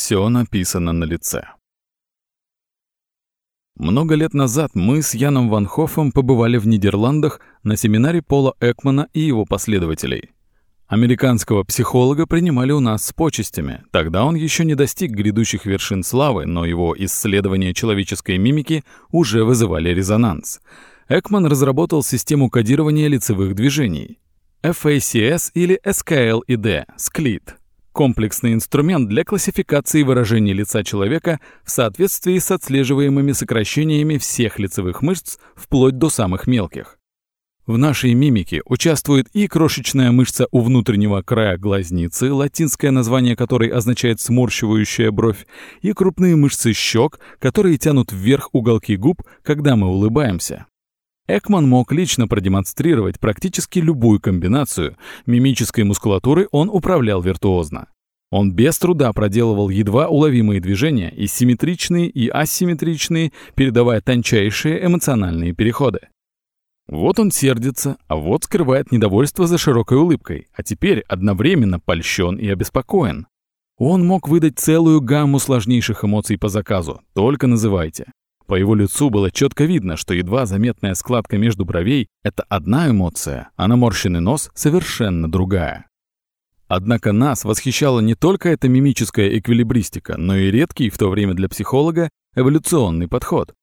Все написано на лице. Много лет назад мы с Яном Ван Хоффом побывали в Нидерландах на семинаре Пола Экмана и его последователей. Американского психолога принимали у нас с почестями. Тогда он еще не достиг грядущих вершин славы, но его исследования человеческой мимики уже вызывали резонанс. Экман разработал систему кодирования лицевых движений. FACS или SKLID, комплексный инструмент для классификации выражений лица человека в соответствии с отслеживаемыми сокращениями всех лицевых мышц вплоть до самых мелких. В нашей мимике участвует и крошечная мышца у внутреннего края глазницы, латинское название которой означает сморщивающая бровь, и крупные мышцы щек, которые тянут вверх уголки губ, когда мы улыбаемся. Экман мог лично продемонстрировать практически любую комбинацию, мимической мускулатуры он управлял виртуозно. Он без труда проделывал едва уловимые движения, и симметричные, и асимметричные, передавая тончайшие эмоциональные переходы. Вот он сердится, а вот скрывает недовольство за широкой улыбкой, а теперь одновременно польщен и обеспокоен. Он мог выдать целую гамму сложнейших эмоций по заказу, только называйте. По его лицу было четко видно, что едва заметная складка между бровей — это одна эмоция, а наморщенный нос — совершенно другая. Однако нас восхищала не только эта мимическая эквилибристика, но и редкий в то время для психолога эволюционный подход.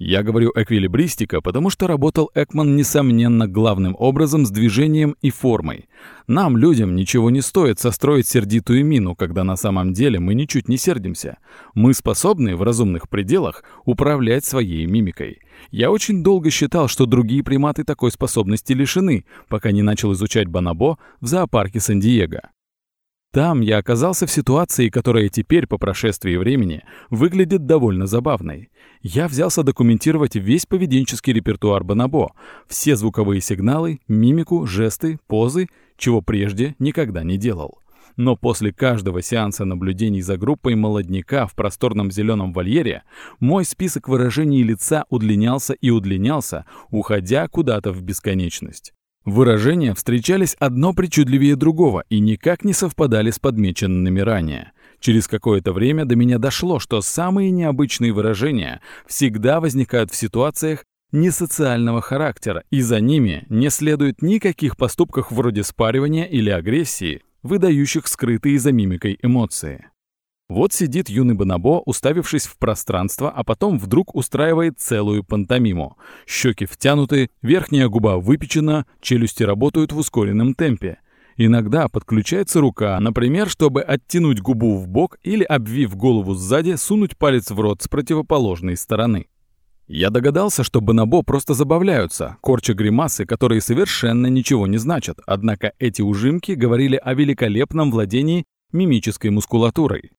Я говорю эквилибристика, потому что работал Экман, несомненно, главным образом с движением и формой. Нам, людям, ничего не стоит состроить сердитую мину, когда на самом деле мы ничуть не сердимся. Мы способны в разумных пределах управлять своей мимикой. Я очень долго считал, что другие приматы такой способности лишены, пока не начал изучать Бонобо в зоопарке Сан-Диего. Там я оказался в ситуации, которая теперь, по прошествии времени, выглядит довольно забавной. Я взялся документировать весь поведенческий репертуар Бонобо, все звуковые сигналы, мимику, жесты, позы, чего прежде никогда не делал. Но после каждого сеанса наблюдений за группой молодняка в просторном зеленом вольере мой список выражений лица удлинялся и удлинялся, уходя куда-то в бесконечность. Выражения встречались одно причудливее другого и никак не совпадали с подмеченными ранее. Через какое-то время до меня дошло, что самые необычные выражения всегда возникают в ситуациях несоциального характера, и за ними не следует никаких поступков вроде спаривания или агрессии, выдающих скрытые за мимикой эмоции. Вот сидит юный Бонобо, уставившись в пространство, а потом вдруг устраивает целую пантомиму. Щеки втянуты, верхняя губа выпечена, челюсти работают в ускоренном темпе. Иногда подключается рука, например, чтобы оттянуть губу в бок или, обвив голову сзади, сунуть палец в рот с противоположной стороны. Я догадался, что Бонобо просто забавляются, корча гримасы, которые совершенно ничего не значат, однако эти ужимки говорили о великолепном владении мимической мускулатурой.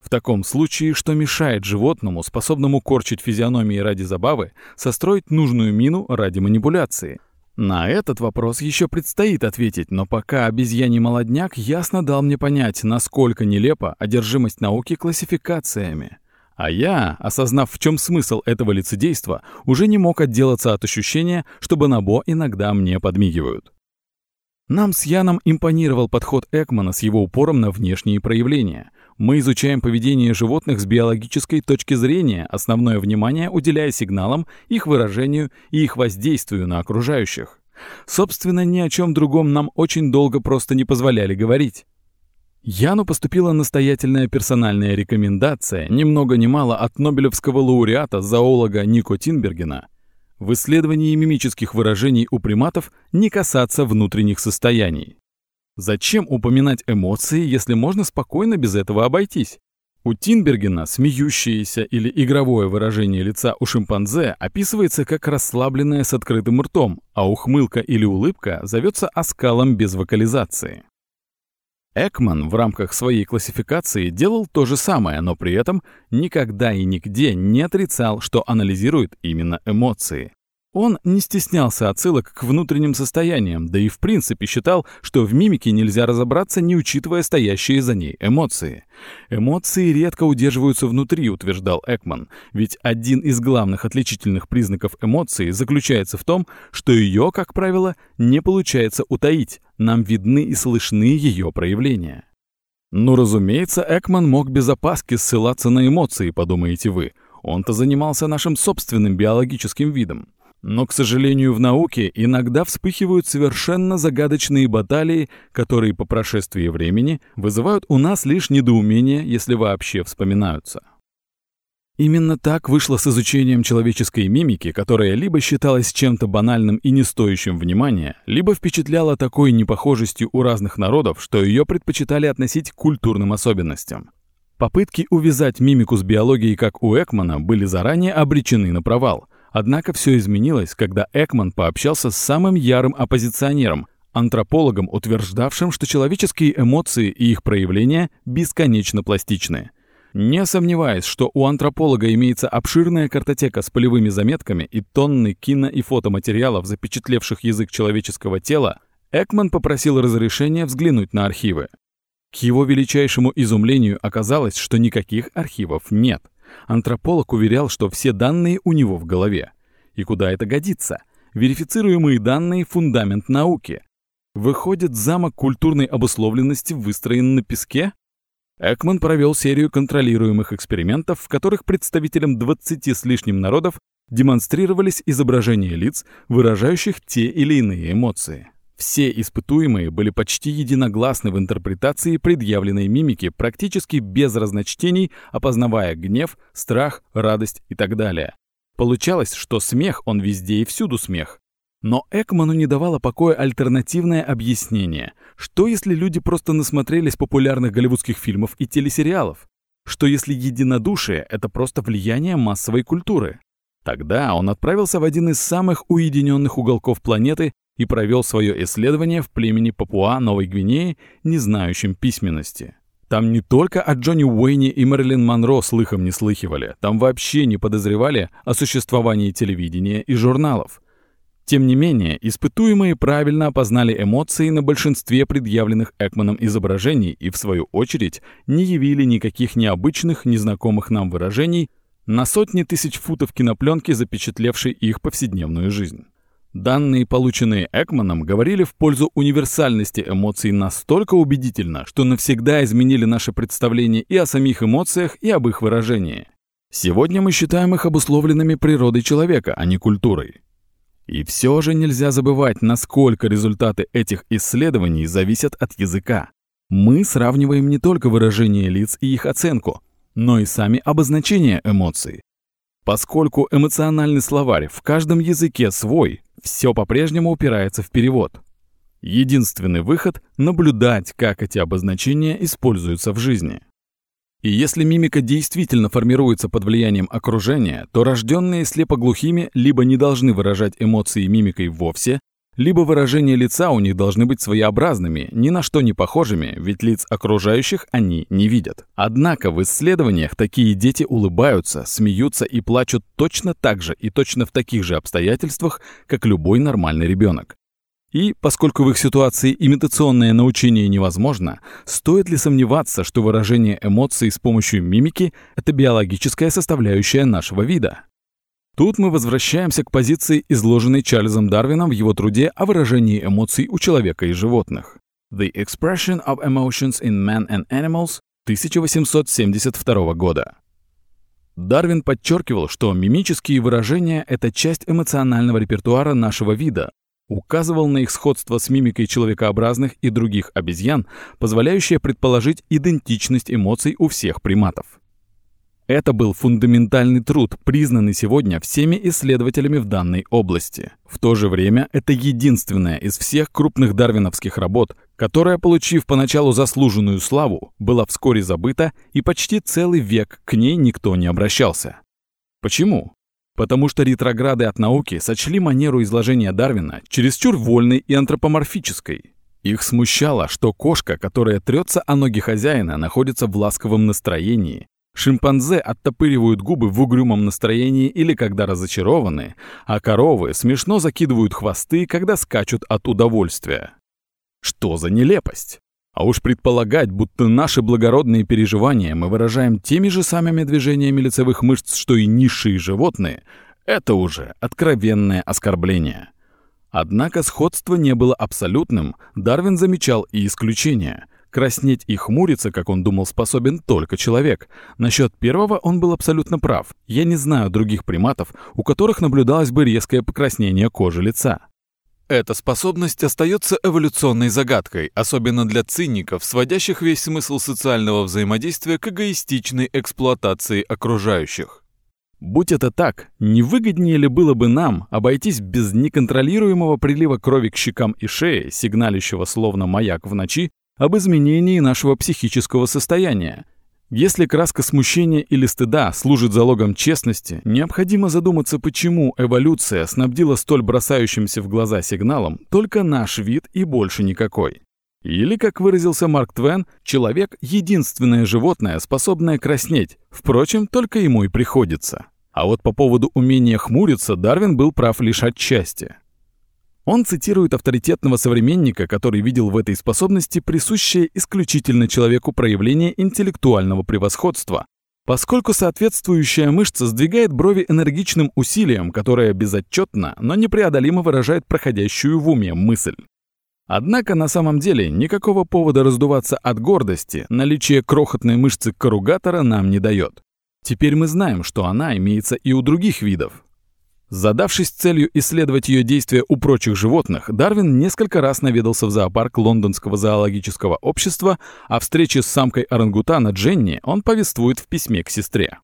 В таком случае, что мешает животному, способному корчить физиономии ради забавы, состроить нужную мину ради манипуляции? На этот вопрос еще предстоит ответить, но пока обезьяний молодняк ясно дал мне понять, насколько нелепа одержимость науки классификациями. А я, осознав, в чем смысл этого лицедейства, уже не мог отделаться от ощущения, что Бонобо иногда мне подмигивают. Нам с Яном импонировал подход Экмана с его упором на внешние проявления. Мы изучаем поведение животных с биологической точки зрения, основное внимание уделяя сигналам, их выражению и их воздействию на окружающих. Собственно, ни о чем другом нам очень долго просто не позволяли говорить. Яну поступила настоятельная персональная рекомендация, ни много мало от нобелевского лауреата, зоолога Нико Тинбергена – в исследовании мимических выражений у приматов не касаться внутренних состояний. Зачем упоминать эмоции, если можно спокойно без этого обойтись? У Тинбергена смеющееся или игровое выражение лица у шимпанзе описывается как расслабленное с открытым ртом, а ухмылка или улыбка зовется оскалом без вокализации. Экман в рамках своей классификации делал то же самое, но при этом никогда и нигде не отрицал, что анализирует именно эмоции. Он не стеснялся отсылок к внутренним состояниям, да и в принципе считал, что в мимике нельзя разобраться, не учитывая стоящие за ней эмоции. Эмоции редко удерживаются внутри, утверждал Экман, ведь один из главных отличительных признаков эмоции заключается в том, что ее, как правило, не получается утаить, нам видны и слышны ее проявления. Ну, разумеется, Экман мог без опаски ссылаться на эмоции, подумаете вы. Он-то занимался нашим собственным биологическим видом. Но, к сожалению, в науке иногда вспыхивают совершенно загадочные баталии, которые по прошествии времени вызывают у нас лишь недоумение, если вообще вспоминаются. Именно так вышло с изучением человеческой мимики, которая либо считалась чем-то банальным и не стоящим внимания, либо впечатляла такой непохожестью у разных народов, что ее предпочитали относить к культурным особенностям. Попытки увязать мимику с биологией, как у Экмана, были заранее обречены на провал. Однако все изменилось, когда Экман пообщался с самым ярым оппозиционером, антропологом, утверждавшим, что человеческие эмоции и их проявления бесконечно пластичны – не сомневаясь, что у антрополога имеется обширная картотека с полевыми заметками и тонны кино- и фотоматериалов, запечатлевших язык человеческого тела, Экман попросил разрешения взглянуть на архивы. К его величайшему изумлению оказалось, что никаких архивов нет. Антрополог уверял, что все данные у него в голове. И куда это годится? Верифицируемые данные – фундамент науки. Выходит, замок культурной обусловленности выстроен на песке? Экман провел серию контролируемых экспериментов, в которых представителям 20 с лишним народов демонстрировались изображения лиц, выражающих те или иные эмоции. Все испытуемые были почти единогласны в интерпретации предъявленной мимики, практически без разночтений, опознавая гнев, страх, радость и так далее. Получалось, что смех, он везде и всюду смех. Но Экману не давало покоя альтернативное объяснение. Что если люди просто насмотрелись популярных голливудских фильмов и телесериалов? Что если единодушие — это просто влияние массовой культуры? Тогда он отправился в один из самых уединенных уголков планеты и провел свое исследование в племени Папуа Новой Гвинеи, не знающем письменности. Там не только о Джонни Уэйне и Мэрилин Монро слыхом не слыхивали, там вообще не подозревали о существовании телевидения и журналов. Тем не менее, испытуемые правильно опознали эмоции на большинстве предъявленных Экманом изображений и, в свою очередь, не явили никаких необычных, незнакомых нам выражений на сотни тысяч футов кинопленки, запечатлевшей их повседневную жизнь. Данные, полученные Экманом, говорили в пользу универсальности эмоций настолько убедительно, что навсегда изменили наше представление и о самих эмоциях, и об их выражении. Сегодня мы считаем их обусловленными природой человека, а не культурой. И все же нельзя забывать, насколько результаты этих исследований зависят от языка. Мы сравниваем не только выражение лиц и их оценку, но и сами обозначения эмоций. Поскольку эмоциональный словарь в каждом языке свой, все по-прежнему упирается в перевод. Единственный выход — наблюдать, как эти обозначения используются в жизни. И если мимика действительно формируется под влиянием окружения, то рожденные слепоглухими либо не должны выражать эмоции мимикой вовсе, либо выражения лица у них должны быть своеобразными, ни на что не похожими, ведь лиц окружающих они не видят. Однако в исследованиях такие дети улыбаются, смеются и плачут точно так же и точно в таких же обстоятельствах, как любой нормальный ребенок. И, поскольку в их ситуации имитационное научение невозможно, стоит ли сомневаться, что выражение эмоций с помощью мимики — это биологическая составляющая нашего вида? Тут мы возвращаемся к позиции, изложенной Чарльзом Дарвином в его труде о выражении эмоций у человека и животных. The Expression of Emotions in Men and Animals 1872 года. Дарвин подчеркивал, что мимические выражения — это часть эмоционального репертуара нашего вида, указывал на их сходство с мимикой человекообразных и других обезьян, позволяющее предположить идентичность эмоций у всех приматов. Это был фундаментальный труд, признанный сегодня всеми исследователями в данной области. В то же время это единственная из всех крупных дарвиновских работ, которая, получив поначалу заслуженную славу, была вскоре забыта и почти целый век к ней никто не обращался. Почему? потому что ретрограды от науки сочли манеру изложения Дарвина чересчур вольной и антропоморфической. Их смущало, что кошка, которая трется о ноги хозяина, находится в ласковом настроении. Шимпанзе оттопыривают губы в угрюмом настроении или когда разочарованы, а коровы смешно закидывают хвосты, когда скачут от удовольствия. Что за нелепость? А уж предполагать, будто наши благородные переживания мы выражаем теми же самыми движениями лицевых мышц, что и низшие животные, это уже откровенное оскорбление. Однако сходство не было абсолютным, Дарвин замечал и исключения. Краснеть и хмуриться, как он думал, способен только человек. Насчет первого он был абсолютно прав. Я не знаю других приматов, у которых наблюдалось бы резкое покраснение кожи лица. Эта способность остается эволюционной загадкой, особенно для циников, сводящих весь смысл социального взаимодействия к эгоистичной эксплуатации окружающих. Будь это так, не выгоднее ли было бы нам обойтись без неконтролируемого прилива крови к щекам и шее, сигналящего словно маяк в ночи, об изменении нашего психического состояния? Если краска смущения или стыда служит залогом честности, необходимо задуматься, почему эволюция снабдила столь бросающимся в глаза сигналом только наш вид и больше никакой. Или, как выразился Марк Твен, человек — единственное животное, способное краснеть. Впрочем, только ему и приходится. А вот по поводу умения хмуриться Дарвин был прав лишь отчасти. Он цитирует авторитетного современника, который видел в этой способности присущее исключительно человеку проявление интеллектуального превосходства, поскольку соответствующая мышца сдвигает брови энергичным усилием, которое безотчетно, но непреодолимо выражает проходящую в уме мысль. Однако на самом деле никакого повода раздуваться от гордости наличие крохотной мышцы корругатора нам не дает. Теперь мы знаем, что она имеется и у других видов. Задавшись целью исследовать ее действия у прочих животных, Дарвин несколько раз наведался в зоопарк Лондонского зоологического общества, а встрече с самкой орангутана Дженни он повествует в письме к сестре.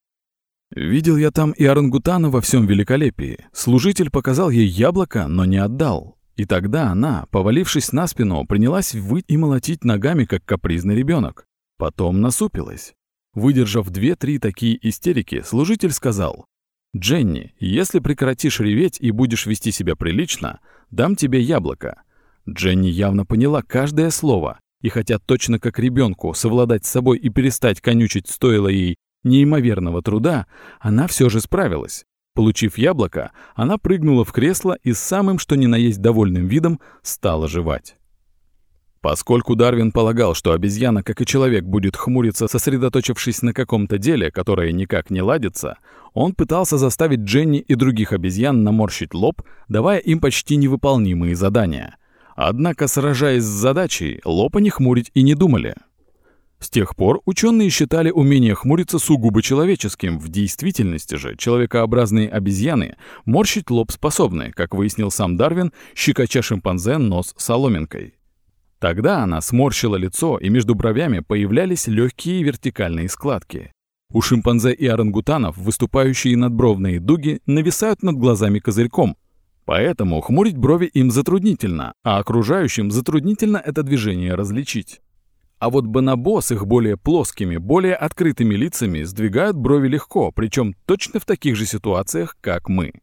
«Видел я там и орангутана во всем великолепии. Служитель показал ей яблоко, но не отдал. И тогда она, повалившись на спину, принялась выть и молотить ногами, как капризный ребенок. Потом насупилась. Выдержав две-три такие истерики, служитель сказал, «Дженни, если прекратишь реветь и будешь вести себя прилично, дам тебе яблоко». Дженни явно поняла каждое слово, и хотя точно как ребенку совладать с собой и перестать конючить стоило ей неимоверного труда, она все же справилась. Получив яблоко, она прыгнула в кресло и самым что ни на есть довольным видом стала жевать. Поскольку Дарвин полагал, что обезьяна, как и человек, будет хмуриться, сосредоточившись на каком-то деле, которое никак не ладится, он пытался заставить Дженни и других обезьян наморщить лоб, давая им почти невыполнимые задания. Однако, сражаясь с задачей, лоб они хмурить и не думали. С тех пор ученые считали умение хмуриться сугубо человеческим. В действительности же человекообразные обезьяны морщить лоб способны, как выяснил сам Дарвин, щекоча шимпанзе нос соломинкой. Тогда она сморщила лицо, и между бровями появлялись легкие вертикальные складки. У шимпанзе и орангутанов выступающие надбровные дуги нависают над глазами козырьком, поэтому хмурить брови им затруднительно, а окружающим затруднительно это движение различить. А вот бонобо с их более плоскими, более открытыми лицами сдвигают брови легко, причем точно в таких же ситуациях, как мы.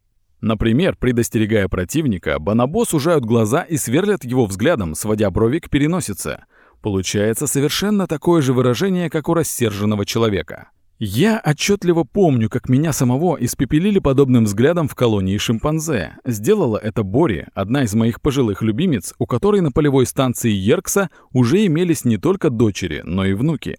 Например, предостерегая противника, бонобо сужают глаза и сверлят его взглядом, сводя брови к переносице. Получается совершенно такое же выражение, как у рассерженного человека. Я отчетливо помню, как меня самого испепелили подобным взглядом в колонии шимпанзе. Сделала это Бори, одна из моих пожилых любимец, у которой на полевой станции Еркса уже имелись не только дочери, но и внуки.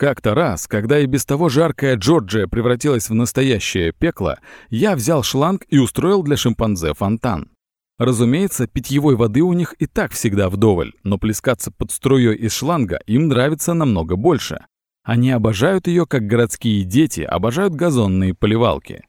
Как-то раз, когда и без того жаркая Джорджия превратилась в настоящее пекло, я взял шланг и устроил для шимпанзе фонтан. Разумеется, питьевой воды у них и так всегда вдоволь, но плескаться под струей из шланга им нравится намного больше. Они обожают ее, как городские дети обожают газонные поливалки.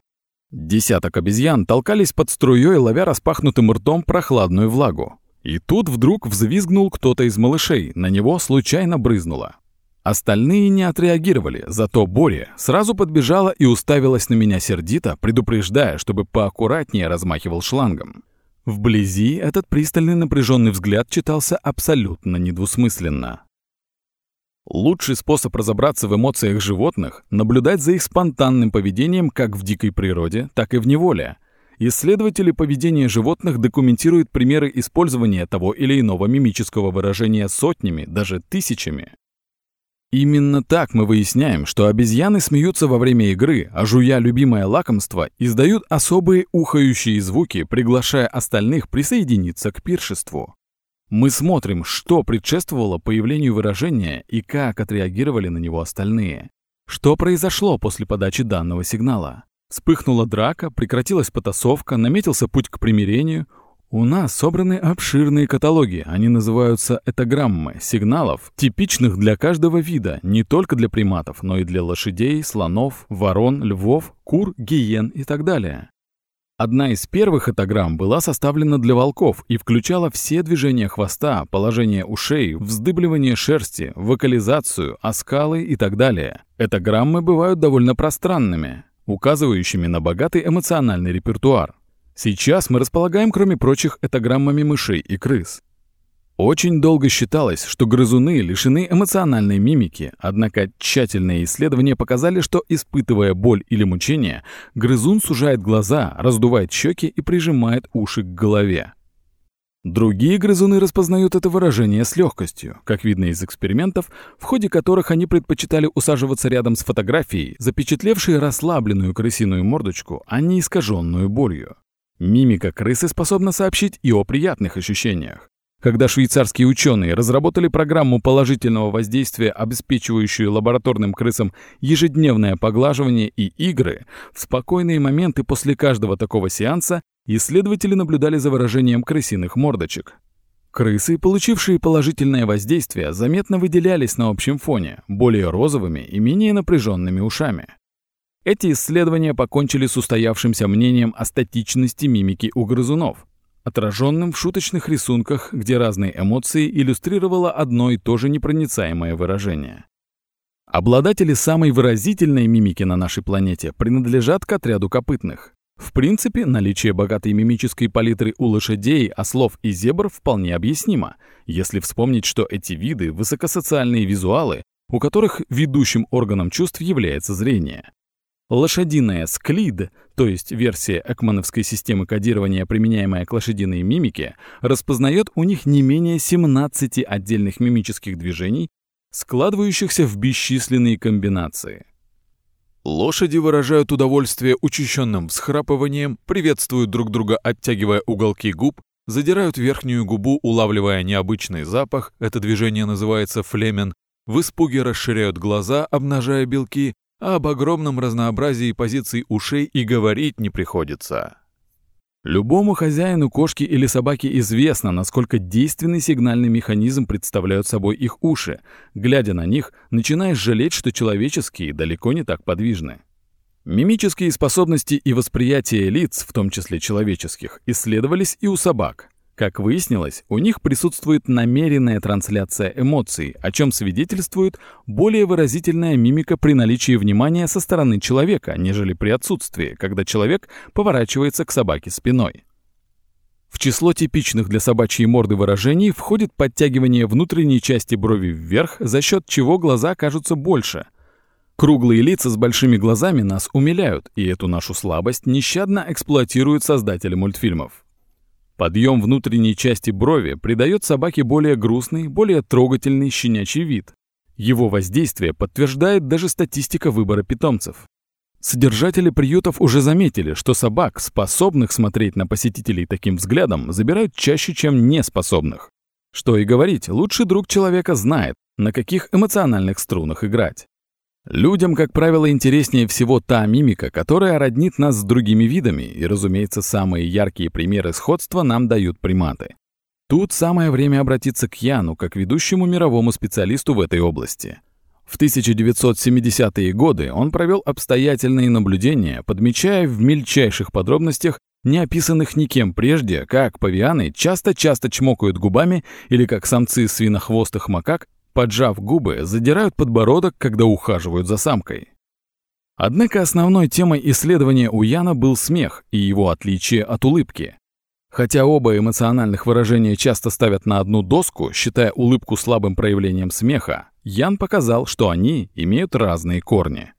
Десяток обезьян толкались под струей, ловя распахнутым ртом прохладную влагу. И тут вдруг взвизгнул кто-то из малышей, на него случайно брызнуло. Остальные не отреагировали, зато Боря сразу подбежала и уставилась на меня сердито, предупреждая, чтобы поаккуратнее размахивал шлангом. Вблизи этот пристальный напряженный взгляд читался абсолютно недвусмысленно. Лучший способ разобраться в эмоциях животных — наблюдать за их спонтанным поведением как в дикой природе, так и в неволе. Исследователи поведения животных документируют примеры использования того или иного мимического выражения сотнями, даже тысячами. Именно так мы выясняем, что обезьяны смеются во время игры, а жуя любимое лакомство, издают особые ухающие звуки, приглашая остальных присоединиться к пиршеству. Мы смотрим, что предшествовало появлению выражения и как отреагировали на него остальные. Что произошло после подачи данного сигнала? Вспыхнула драка, прекратилась потасовка, наметился путь к примирению. У нас собраны обширные каталоги, они называются этограммы, сигналов, типичных для каждого вида, не только для приматов, но и для лошадей, слонов, ворон, львов, кур, гиен и так далее. Одна из первых этограмм была составлена для волков и включала все движения хвоста, положение ушей, вздыбливание шерсти, вокализацию, оскалы и так далее. Этограммы бывают довольно пространными, указывающими на богатый эмоциональный репертуар. Сейчас мы располагаем, кроме прочих, этограммами мышей и крыс. Очень долго считалось, что грызуны лишены эмоциональной мимики, однако тщательные исследования показали, что, испытывая боль или мучение, грызун сужает глаза, раздувает щеки и прижимает уши к голове. Другие грызуны распознают это выражение с легкостью, как видно из экспериментов, в ходе которых они предпочитали усаживаться рядом с фотографией, запечатлевшей расслабленную крысиную мордочку, а не искаженную болью. Мимика крысы способна сообщить и о приятных ощущениях. Когда швейцарские ученые разработали программу положительного воздействия, обеспечивающую лабораторным крысам ежедневное поглаживание и игры, в спокойные моменты после каждого такого сеанса исследователи наблюдали за выражением крысиных мордочек. Крысы, получившие положительное воздействие, заметно выделялись на общем фоне, более розовыми и менее напряженными ушами. Эти исследования покончили с устоявшимся мнением о статичности мимики у грызунов, отраженным в шуточных рисунках, где разные эмоции иллюстрировало одно и то же непроницаемое выражение. Обладатели самой выразительной мимики на нашей планете принадлежат к отряду копытных. В принципе, наличие богатой мимической палитры у лошадей, ослов и зебр вполне объяснимо, если вспомнить, что эти виды – высокосоциальные визуалы, у которых ведущим органом чувств является зрение. Лошадиная склид, то есть версия экмановской системы кодирования, применяемая к лошадиной мимике, распознает у них не менее 17 отдельных мимических движений, складывающихся в бесчисленные комбинации. Лошади выражают удовольствие учащенным всхрапыванием, приветствуют друг друга, оттягивая уголки губ, задирают верхнюю губу, улавливая необычный запах, это движение называется флемен, в испуге расширяют глаза, обнажая белки, об огромном разнообразии позиций ушей и говорить не приходится. Любому хозяину кошки или собаки известно, насколько действенный сигнальный механизм представляют собой их уши. Глядя на них, начинаешь жалеть, что человеческие далеко не так подвижны. Мимические способности и восприятие лиц, в том числе человеческих, исследовались и у собак. Как выяснилось, у них присутствует намеренная трансляция эмоций, о чем свидетельствует более выразительная мимика при наличии внимания со стороны человека, нежели при отсутствии, когда человек поворачивается к собаке спиной. В число типичных для собачьей морды выражений входит подтягивание внутренней части брови вверх, за счет чего глаза кажутся больше. Круглые лица с большими глазами нас умиляют, и эту нашу слабость нещадно эксплуатируют создатели мультфильмов. Подъем внутренней части брови придает собаке более грустный, более трогательный щенячий вид. Его воздействие подтверждает даже статистика выбора питомцев. Содержатели приютов уже заметили, что собак, способных смотреть на посетителей таким взглядом, забирают чаще, чем неспособных. Что и говорить, лучший друг человека знает, на каких эмоциональных струнах играть. Людям, как правило, интереснее всего та мимика, которая роднит нас с другими видами, и, разумеется, самые яркие примеры сходства нам дают приматы. Тут самое время обратиться к Яну, как ведущему мировому специалисту в этой области. В 1970-е годы он провел обстоятельные наблюдения, подмечая в мельчайших подробностях, не описанных никем прежде, как павианы часто-часто чмокают губами или как самцы свинохвостых макак поджав губы, задирают подбородок, когда ухаживают за самкой. Однако основной темой исследования у Яна был смех и его отличие от улыбки. Хотя оба эмоциональных выражения часто ставят на одну доску, считая улыбку слабым проявлением смеха, Ян показал, что они имеют разные корни.